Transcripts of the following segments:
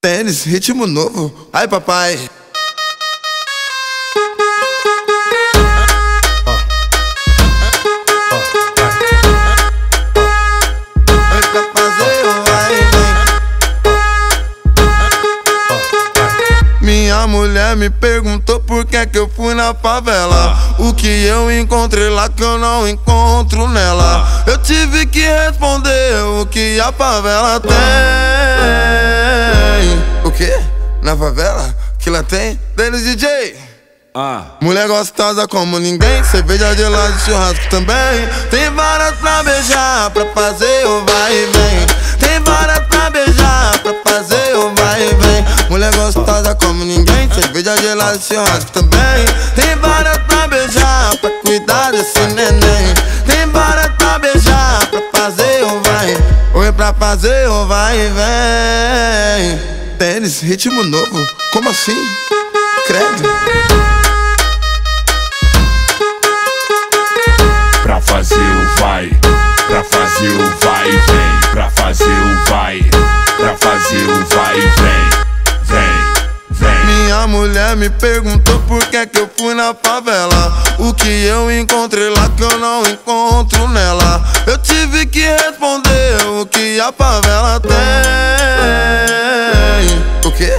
Tênis, ritmo novo. Ai, papai. Minha mulher me perguntou por que que eu fui na favela O que eu encontrei lá que eu não encontro nela Eu tive que responder o que a favela tem O que? Na favela? Que lá tem? Denis DJ ah. Mulher gostosa como ninguém, cerveja de lado de churrasco também. Tem várias pra beijar, pra fazer o vai e vem. Tem várias pra beijar, pra fazer o vai e vem. Mulher gostosa como ninguém, cerveja gelada, churrasco também. Tem várias pra fazer o vai e vem. Tênis, ritmo novo, como assim? Credo. Pra fazer o vai, pra fazer o vai e vem. Pra fazer o vai, pra fazer o vai e vem. Minha mulher me perguntou por que que eu fui na favela O que eu encontrei lá que eu não encontro nela Eu tive que responder o que a favela tem O que?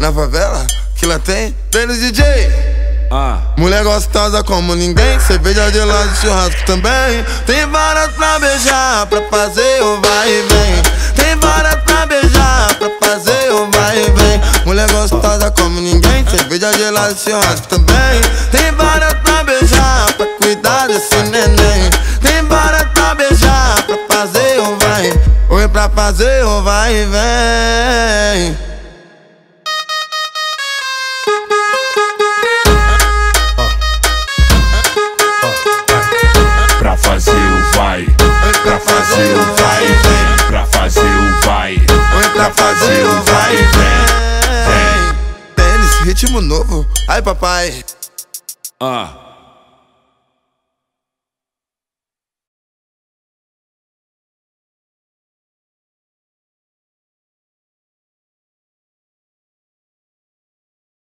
Na favela? Que lá tem? Denis DJ ah. Mulher gostosa como ninguém, cerveja de lado de churrasco também. Tem várias pra beijar, pra fazer o vai e vem. Tem várias pra beijar, pra fazer o vai e vem. Mulher gostosa como ninguém, cerveja gelada, churrasco também. Tem várias pra beijar, pra cuidar desse pra fazer o vai e vem. Pra fazer o vai, pra fazer o vai e vem. Pra fazer o vai, pra fazer o vai e vem ritmo novo. Ai, papai. Ah.